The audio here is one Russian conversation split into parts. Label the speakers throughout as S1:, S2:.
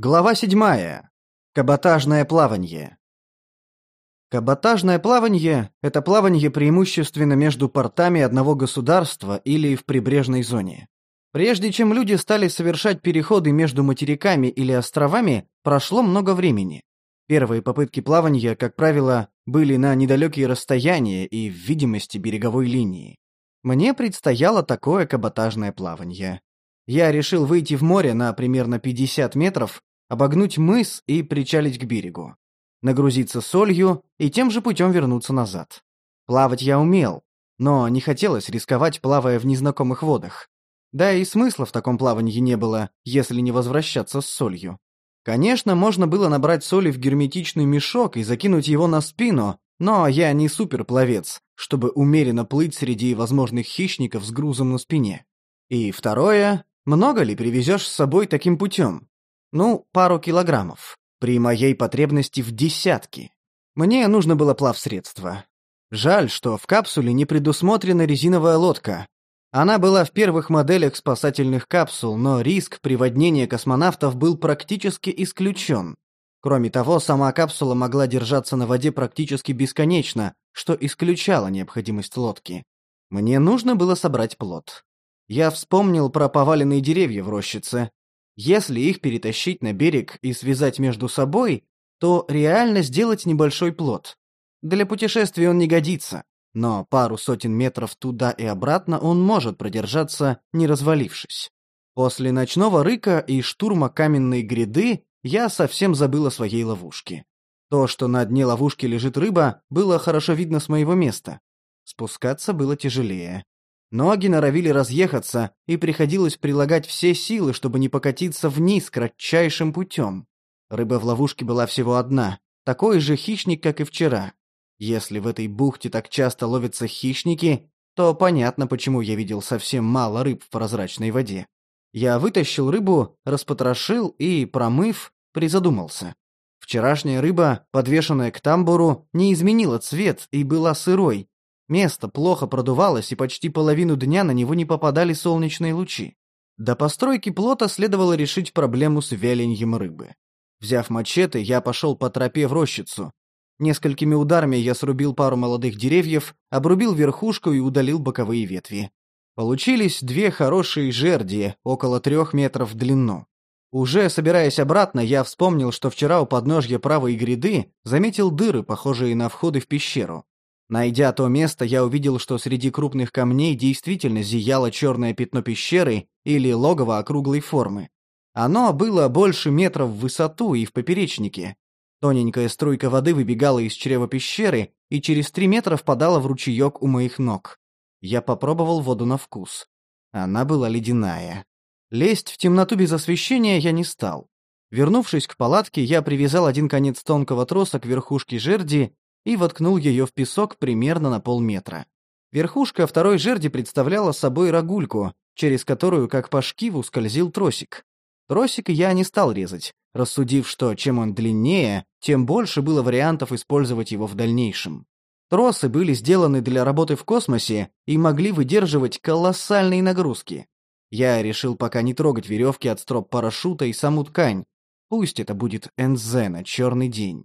S1: Глава седьмая. Каботажное плавание. Каботажное плавание – это плавание преимущественно между портами одного государства или в прибрежной зоне. Прежде чем люди стали совершать переходы между материками или островами, прошло много времени. Первые попытки плавания, как правило, были на недалекие расстояния и в видимости береговой линии. Мне предстояло такое каботажное плавание. Я решил выйти в море на примерно 50 метров обогнуть мыс и причалить к берегу, нагрузиться солью и тем же путем вернуться назад. Плавать я умел, но не хотелось рисковать, плавая в незнакомых водах. Да и смысла в таком плавании не было, если не возвращаться с солью. Конечно, можно было набрать соли в герметичный мешок и закинуть его на спину, но я не суперпловец, чтобы умеренно плыть среди возможных хищников с грузом на спине. И второе, много ли привезешь с собой таким путем? Ну, пару килограммов. При моей потребности в десятки. Мне нужно было плавсредство. Жаль, что в капсуле не предусмотрена резиновая лодка. Она была в первых моделях спасательных капсул, но риск приводнения космонавтов был практически исключен. Кроме того, сама капсула могла держаться на воде практически бесконечно, что исключало необходимость лодки. Мне нужно было собрать плод. Я вспомнил про поваленные деревья в рощице, если их перетащить на берег и связать между собой, то реально сделать небольшой плот. Для путешествий он не годится, но пару сотен метров туда и обратно он может продержаться, не развалившись. После ночного рыка и штурма каменной гряды я совсем забыл о своей ловушке. То, что на дне ловушки лежит рыба, было хорошо видно с моего места. Спускаться было тяжелее. Ноги норовили разъехаться, и приходилось прилагать все силы, чтобы не покатиться вниз кратчайшим путем. Рыба в ловушке была всего одна, такой же хищник, как и вчера. Если в этой бухте так часто ловятся хищники, то понятно, почему я видел совсем мало рыб в прозрачной воде. Я вытащил рыбу, распотрошил и, промыв, призадумался. Вчерашняя рыба, подвешенная к тамбуру, не изменила цвет и была сырой, Место плохо продувалось, и почти половину дня на него не попадали солнечные лучи. До постройки плота следовало решить проблему с вяленьем рыбы. Взяв мачете, я пошел по тропе в рощицу. Несколькими ударами я срубил пару молодых деревьев, обрубил верхушку и удалил боковые ветви. Получились две хорошие жерди, около трех метров в длину. Уже собираясь обратно, я вспомнил, что вчера у подножья правой гряды заметил дыры, похожие на входы в пещеру. Найдя то место, я увидел, что среди крупных камней действительно зияло черное пятно пещеры или логово округлой формы. Оно было больше метра в высоту и в поперечнике. Тоненькая струйка воды выбегала из чрева пещеры и через три метра впадала в ручеек у моих ног. Я попробовал воду на вкус. Она была ледяная. Лезть в темноту без освещения я не стал. Вернувшись к палатке, я привязал один конец тонкого троса к верхушке жерди и воткнул ее в песок примерно на полметра. Верхушка второй жерди представляла собой рогульку, через которую, как по шкиву, скользил тросик. Тросик я не стал резать, рассудив, что чем он длиннее, тем больше было вариантов использовать его в дальнейшем. Тросы были сделаны для работы в космосе и могли выдерживать колоссальные нагрузки. Я решил пока не трогать веревки от строп парашюта и саму ткань. Пусть это будет НЗ на черный день.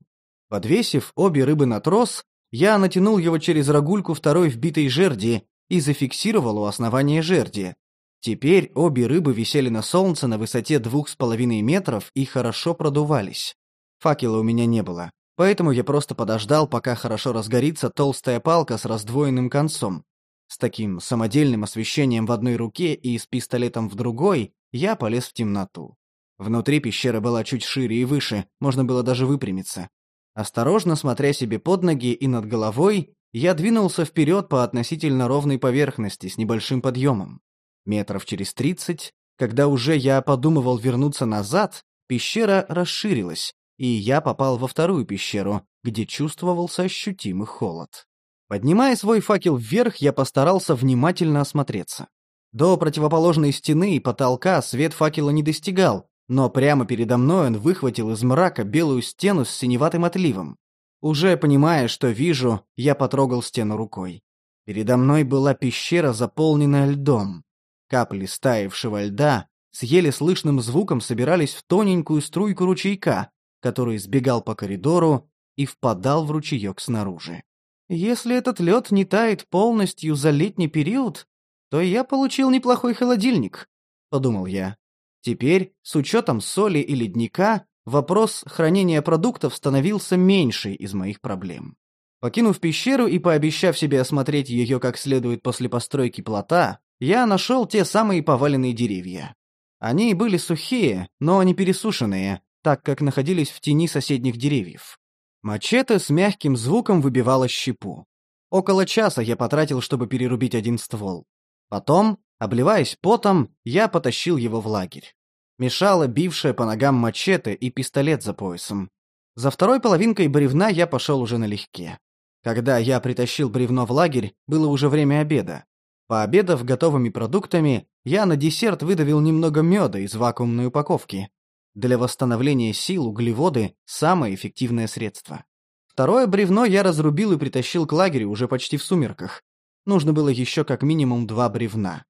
S1: Подвесив обе рыбы на трос, я натянул его через рогульку второй вбитой жерди и зафиксировал у основания жерди. Теперь обе рыбы висели на солнце на высоте двух с половиной метров и хорошо продувались. Факела у меня не было, поэтому я просто подождал, пока хорошо разгорится толстая палка с раздвоенным концом. С таким самодельным освещением в одной руке и с пистолетом в другой я полез в темноту. Внутри пещера была чуть шире и выше, можно было даже выпрямиться. Осторожно смотря себе под ноги и над головой, я двинулся вперед по относительно ровной поверхности с небольшим подъемом. Метров через тридцать, когда уже я подумывал вернуться назад, пещера расширилась, и я попал во вторую пещеру, где чувствовался ощутимый холод. Поднимая свой факел вверх, я постарался внимательно осмотреться. До противоположной стены и потолка свет факела не достигал, но прямо передо мной он выхватил из мрака белую стену с синеватым отливом. Уже понимая, что вижу, я потрогал стену рукой. Передо мной была пещера, заполненная льдом. Капли стаившего льда с еле слышным звуком собирались в тоненькую струйку ручейка, который сбегал по коридору и впадал в ручеек снаружи. Если этот лед не тает полностью за летний период, то я получил неплохой холодильник, подумал я. Теперь, с учетом соли и ледника, вопрос хранения продуктов становился меньшей из моих проблем. Покинув пещеру и пообещав себе осмотреть ее как следует после постройки плота, я нашел те самые поваленные деревья. Они были сухие, но не пересушенные, так как находились в тени соседних деревьев. Мачете с мягким звуком выбивало щепу. Около часа я потратил, чтобы перерубить один ствол. Потом, обливаясь потом, я потащил его в лагерь. Мешало бившее по ногам мачете и пистолет за поясом. За второй половинкой бревна я пошел уже налегке. Когда я притащил бревно в лагерь, было уже время обеда. Пообедав готовыми продуктами, я на десерт выдавил немного меда из вакуумной упаковки. Для восстановления сил углеводы – самое эффективное средство. Второе бревно я разрубил и притащил к лагерю уже почти в сумерках. Нужно было еще как минимум два бревна.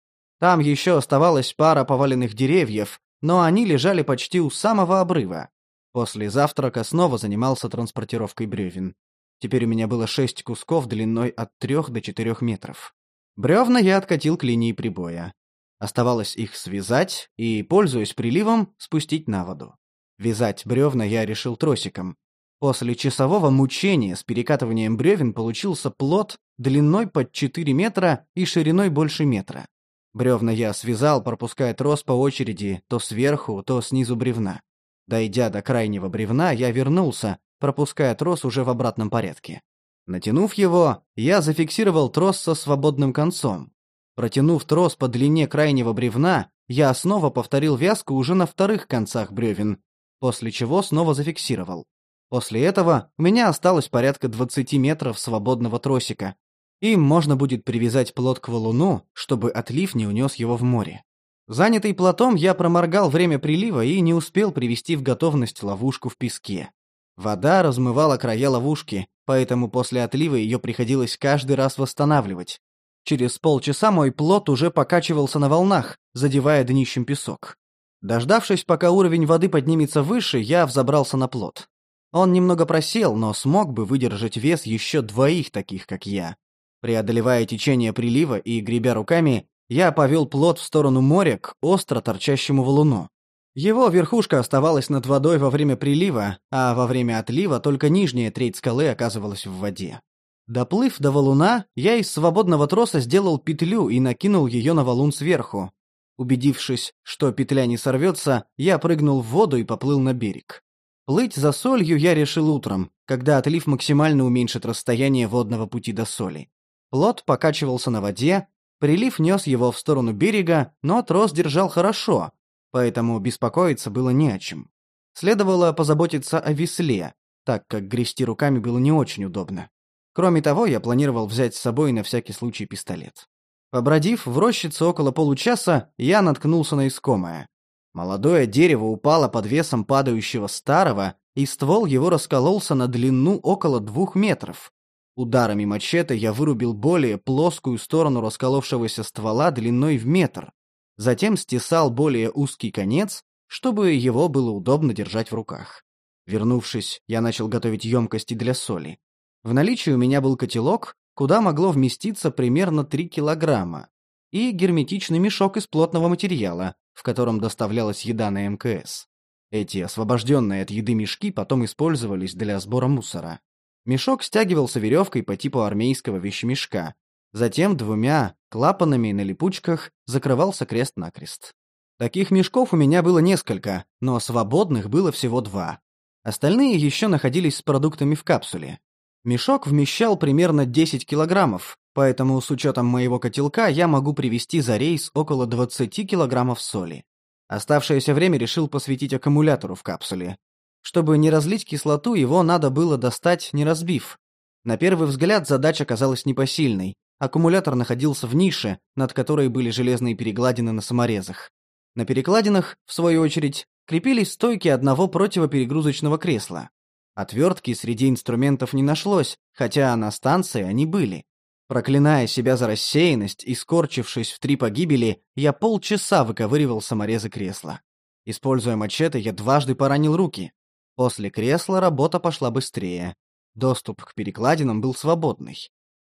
S1: Там еще оставалась пара поваленных деревьев, но они лежали почти у самого обрыва. После завтрака снова занимался транспортировкой бревен. Теперь у меня было шесть кусков длиной от трех до четырех метров. Бревна я откатил к линии прибоя. Оставалось их связать и, пользуясь приливом, спустить на воду. Вязать бревна я решил тросиком. После часового мучения с перекатыванием бревен получился плод длиной под 4 метра и шириной больше метра. Бревна я связал, пропуская трос по очереди то сверху, то снизу бревна. Дойдя до крайнего бревна, я вернулся, пропуская трос уже в обратном порядке. Натянув его, я зафиксировал трос со свободным концом. Протянув трос по длине крайнего бревна, я снова повторил вязку уже на вторых концах бревен, после чего снова зафиксировал. После этого у меня осталось порядка 20 метров свободного тросика. Им можно будет привязать плот к валуну, чтобы отлив не унес его в море. Занятый плотом, я проморгал время прилива и не успел привести в готовность ловушку в песке. Вода размывала края ловушки, поэтому после отлива ее приходилось каждый раз восстанавливать. Через полчаса мой плот уже покачивался на волнах, задевая днищем песок. Дождавшись, пока уровень воды поднимется выше, я взобрался на плот. Он немного просел, но смог бы выдержать вес еще двоих таких, как я. Преодолевая течение прилива и гребя руками, я повел плот в сторону моря к остро торчащему валуну. Его верхушка оставалась над водой во время прилива, а во время отлива только нижняя треть скалы оказывалась в воде. Доплыв до валуна, я из свободного троса сделал петлю и накинул ее на валун сверху. Убедившись, что петля не сорвется, я прыгнул в воду и поплыл на берег. Плыть за солью я решил утром, когда отлив максимально уменьшит расстояние водного пути до соли. Плот покачивался на воде, прилив нес его в сторону берега, но трос держал хорошо, поэтому беспокоиться было не о чем. Следовало позаботиться о весле, так как грести руками было не очень удобно. Кроме того, я планировал взять с собой на всякий случай пистолет. Побродив в рощице около получаса, я наткнулся на искомое. Молодое дерево упало под весом падающего старого, и ствол его раскололся на длину около двух метров. Ударами мачете я вырубил более плоскую сторону расколовшегося ствола длиной в метр, затем стесал более узкий конец, чтобы его было удобно держать в руках. Вернувшись, я начал готовить емкости для соли. В наличии у меня был котелок, куда могло вместиться примерно 3 килограмма, и герметичный мешок из плотного материала, в котором доставлялась еда на МКС. Эти освобожденные от еды мешки потом использовались для сбора мусора. Мешок стягивался веревкой по типу армейского вещемешка, Затем двумя клапанами на липучках закрывался крест-накрест. Таких мешков у меня было несколько, но свободных было всего два. Остальные еще находились с продуктами в капсуле. Мешок вмещал примерно 10 килограммов, поэтому с учетом моего котелка я могу привезти за рейс около 20 килограммов соли. Оставшееся время решил посвятить аккумулятору в капсуле. Чтобы не разлить кислоту, его надо было достать, не разбив. На первый взгляд задача казалась непосильной, Аккумулятор находился в нише, над которой были железные перекладины на саморезах. На перекладинах, в свою очередь, крепились стойки одного противоперегрузочного кресла. Отвертки среди инструментов не нашлось, хотя на станции они были. Проклиная себя за рассеянность и скорчившись в три погибели, я полчаса выковыривал саморезы кресла. Используя мачете, я дважды поранил руки. После кресла работа пошла быстрее. Доступ к перекладинам был свободный.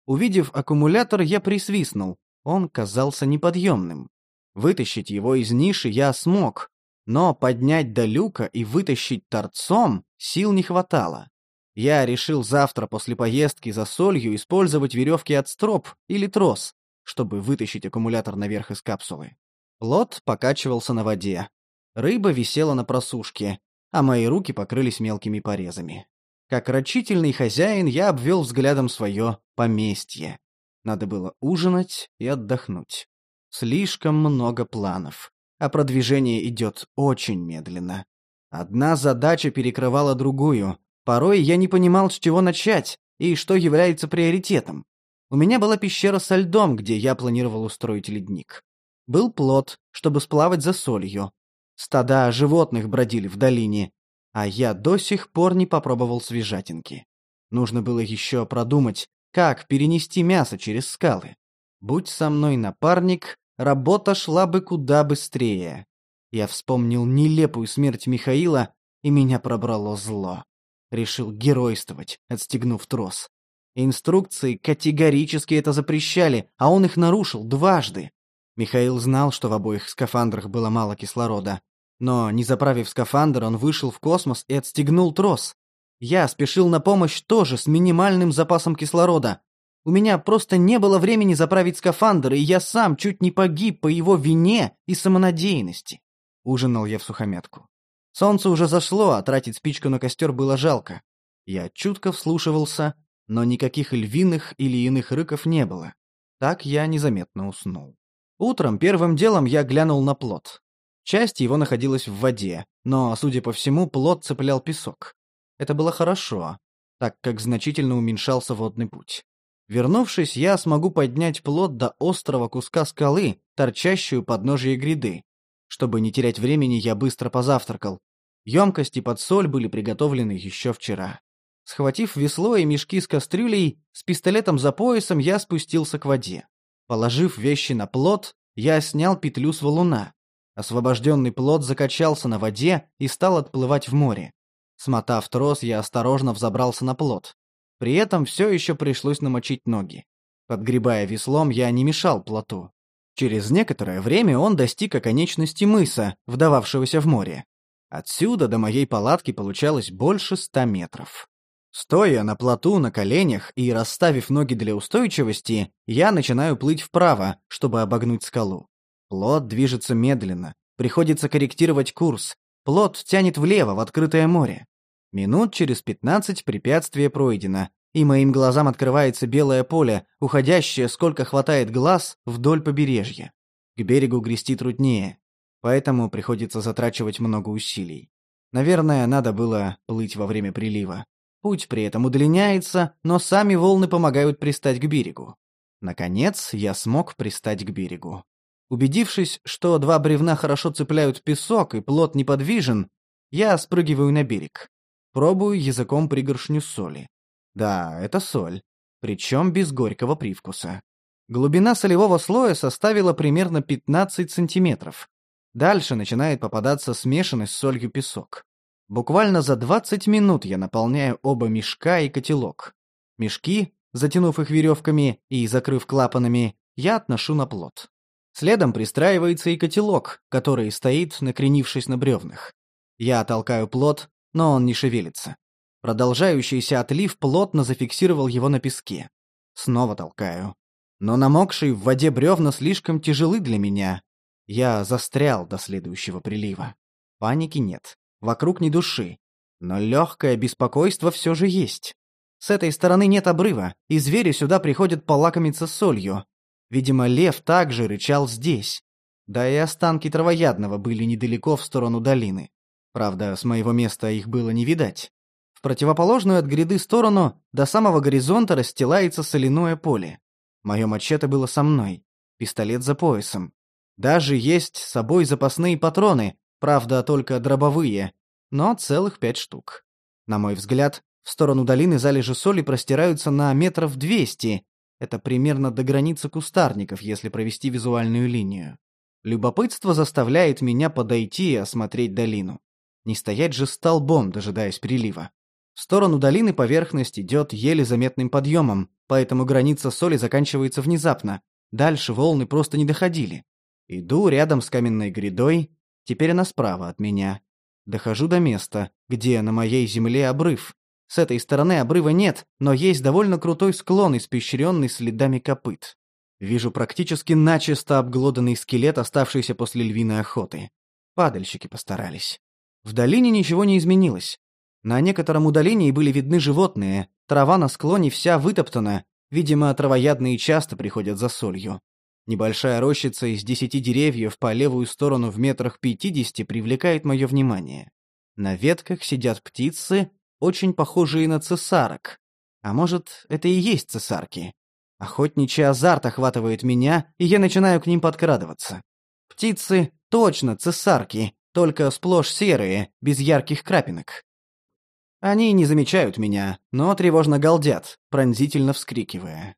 S1: Увидев аккумулятор, я присвистнул. Он казался неподъемным. Вытащить его из ниши я смог, но поднять до люка и вытащить торцом сил не хватало. Я решил завтра после поездки за солью использовать веревки от строп или трос, чтобы вытащить аккумулятор наверх из капсулы. Плот покачивался на воде. Рыба висела на просушке, а мои руки покрылись мелкими порезами. Как рачительный хозяин я обвел взглядом свое поместье. Надо было ужинать и отдохнуть. Слишком много планов, а продвижение идет очень медленно. Одна задача перекрывала другую. Порой я не понимал, с чего начать и что является приоритетом. У меня была пещера со льдом, где я планировал устроить ледник. Был плот, чтобы сплавать за солью. Стада животных бродили в долине, а я до сих пор не попробовал свежатинки. Нужно было еще продумать, как перенести мясо через скалы. Будь со мной напарник, работа шла бы куда быстрее. Я вспомнил нелепую смерть Михаила, и меня пробрало зло. Решил геройствовать, отстегнув трос. Инструкции категорически это запрещали, а он их нарушил дважды. Михаил знал, что в обоих скафандрах было мало кислорода, но, не заправив скафандр, он вышел в космос и отстегнул трос. Я спешил на помощь тоже с минимальным запасом кислорода. У меня просто не было времени заправить скафандр, и я сам чуть не погиб по его вине и самонадеянности. Ужинал я в сухометку. Солнце уже зашло, а тратить спичку на костер было жалко. Я чутко вслушивался, но никаких львиных или иных рыков не было. Так я незаметно уснул. Утром первым делом я глянул на плот. Часть его находилась в воде, но, судя по всему, плот цеплял песок. Это было хорошо, так как значительно уменьшался водный путь. Вернувшись, я смогу поднять плот до острого куска скалы, торчащую под ножьей гряды. Чтобы не терять времени, я быстро позавтракал. Емкости под соль были приготовлены еще вчера. Схватив весло и мешки с кастрюлей, с пистолетом за поясом я спустился к воде. Положив вещи на плот, я снял петлю с валуна. Освобожденный плод закачался на воде и стал отплывать в море. Смотав трос, я осторожно взобрался на плот. При этом все еще пришлось намочить ноги. Подгребая веслом, я не мешал плоту. Через некоторое время он достиг оконечности мыса, вдававшегося в море. Отсюда до моей палатки получалось больше ста метров. Стоя на плоту на коленях и расставив ноги для устойчивости, я начинаю плыть вправо, чтобы обогнуть скалу. Плот движется медленно. Приходится корректировать курс. Плот тянет влево, в открытое море. Минут через пятнадцать препятствие пройдено, и моим глазам открывается белое поле, уходящее, сколько хватает глаз, вдоль побережья. К берегу грести труднее, поэтому приходится затрачивать много усилий. Наверное, надо было плыть во время прилива. Путь при этом удлиняется, но сами волны помогают пристать к берегу. Наконец, я смог пристать к берегу. Убедившись, что два бревна хорошо цепляют песок и плот неподвижен, я спрыгиваю на берег. Пробую языком пригоршню соли. Да, это соль. Причем без горького привкуса. Глубина солевого слоя составила примерно 15 сантиметров. Дальше начинает попадаться смешанный с солью песок. Буквально за 20 минут я наполняю оба мешка и котелок. Мешки, затянув их веревками и закрыв клапанами, я отношу на плот. Следом пристраивается и котелок, который стоит, накренившись на бревнах. Я толкаю плот, но он не шевелится. Продолжающийся отлив плотно зафиксировал его на песке. Снова толкаю. Но намокшие в воде бревна слишком тяжелы для меня. Я застрял до следующего прилива. Паники нет. Вокруг ни души. Но легкое беспокойство все же есть. С этой стороны нет обрыва, и звери сюда приходят полакомиться солью. Видимо, лев также рычал здесь. Да и останки травоядного были недалеко в сторону долины. Правда, с моего места их было не видать. В противоположную от гряды сторону до самого горизонта расстилается соляное поле. Мое мачете было со мной, пистолет за поясом. Даже есть с собой запасные патроны, правда, только дробовые, но целых пять штук. На мой взгляд, в сторону долины залежи соли простираются на метров двести, Это примерно до границы кустарников, если провести визуальную линию. Любопытство заставляет меня подойти и осмотреть долину. Не стоять же столбом, дожидаясь прилива. В сторону долины поверхность идет еле заметным подъемом, поэтому граница соли заканчивается внезапно. Дальше волны просто не доходили. Иду рядом с каменной грядой, теперь она справа от меня. Дохожу до места, где на моей земле обрыв. С этой стороны обрыва нет, но есть довольно крутой склон, испещренный следами копыт. Вижу практически начисто обглоданный скелет, оставшийся после львиной охоты. Падальщики постарались. В долине ничего не изменилось. На некотором удалении были видны животные, трава на склоне вся вытоптана, видимо, травоядные часто приходят за солью. Небольшая рощица из десяти деревьев по левую сторону в метрах пятидесяти привлекает мое внимание. На ветках сидят птицы, очень похожие на цесарок. А может, это и есть цесарки? Охотничий азарт охватывает меня, и я начинаю к ним подкрадываться. Птицы точно цесарки, только сплошь серые, без ярких крапинок. Они не замечают меня, но тревожно галдят, пронзительно вскрикивая.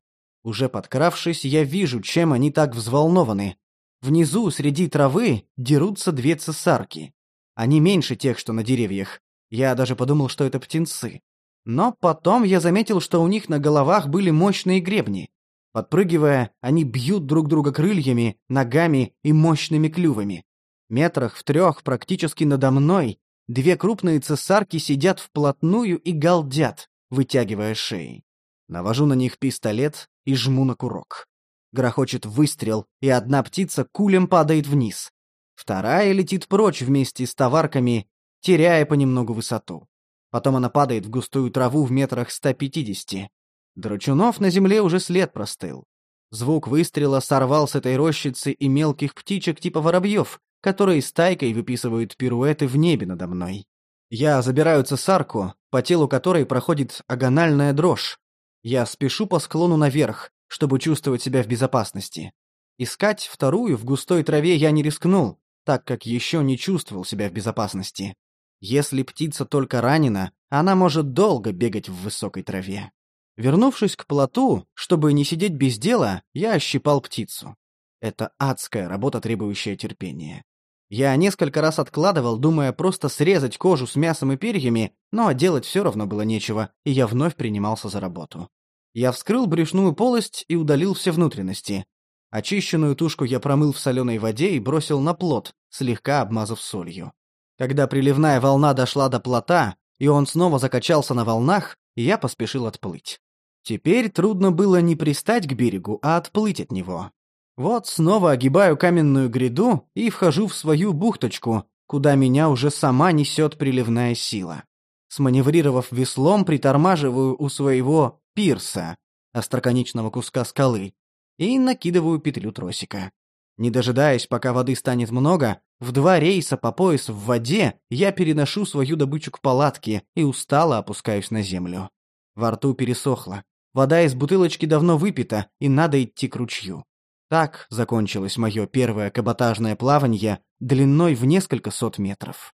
S1: Уже подкравшись, я вижу, чем они так взволнованы. Внизу, среди травы, дерутся две цесарки. Они меньше тех, что на деревьях. Я даже подумал, что это птенцы. Но потом я заметил, что у них на головах были мощные гребни. Подпрыгивая, они бьют друг друга крыльями, ногами и мощными клювами. Метрах в трех практически надо мной две крупные цесарки сидят вплотную и галдят, вытягивая шеи. Навожу на них пистолет и жму на курок. Грохочет выстрел, и одна птица кулем падает вниз. Вторая летит прочь вместе с товарками, теряя понемногу высоту. Потом она падает в густую траву в метрах 150. Драчунов на земле уже след простыл. Звук выстрела сорвал с этой рощицы и мелких птичек типа воробьев, которые стайкой выписывают пируэты в небе надо мной. Я забираю цесарку, по телу которой проходит агональная дрожь, я спешу по склону наверх, чтобы чувствовать себя в безопасности. Искать вторую в густой траве я не рискнул, так как еще не чувствовал себя в безопасности. Если птица только ранена, она может долго бегать в высокой траве. Вернувшись к плоту, чтобы не сидеть без дела, я ощипал птицу. Это адская работа, требующая терпения. Я несколько раз откладывал, думая просто срезать кожу с мясом и перьями, но делать все равно было нечего, и я вновь принимался за работу. Я вскрыл брюшную полость и удалил все внутренности. Очищенную тушку я промыл в соленой воде и бросил на плот, слегка обмазав солью. Когда приливная волна дошла до плота, и он снова закачался на волнах, я поспешил отплыть. Теперь трудно было не пристать к берегу, а отплыть от него. Вот снова огибаю каменную гряду и вхожу в свою бухточку, куда меня уже сама несет приливная сила. Сманеврировав веслом, притормаживаю у своего пирса, остроконечного куска скалы, и накидываю петлю тросика. Не дожидаясь, пока воды станет много, в два рейса по пояс в воде я переношу свою добычу к палатке и устало опускаюсь на землю. Во рту пересохло. Вода из бутылочки давно выпита, и надо идти к ручью. Так закончилось мое первое каботажное плавание длиной в несколько сот метров.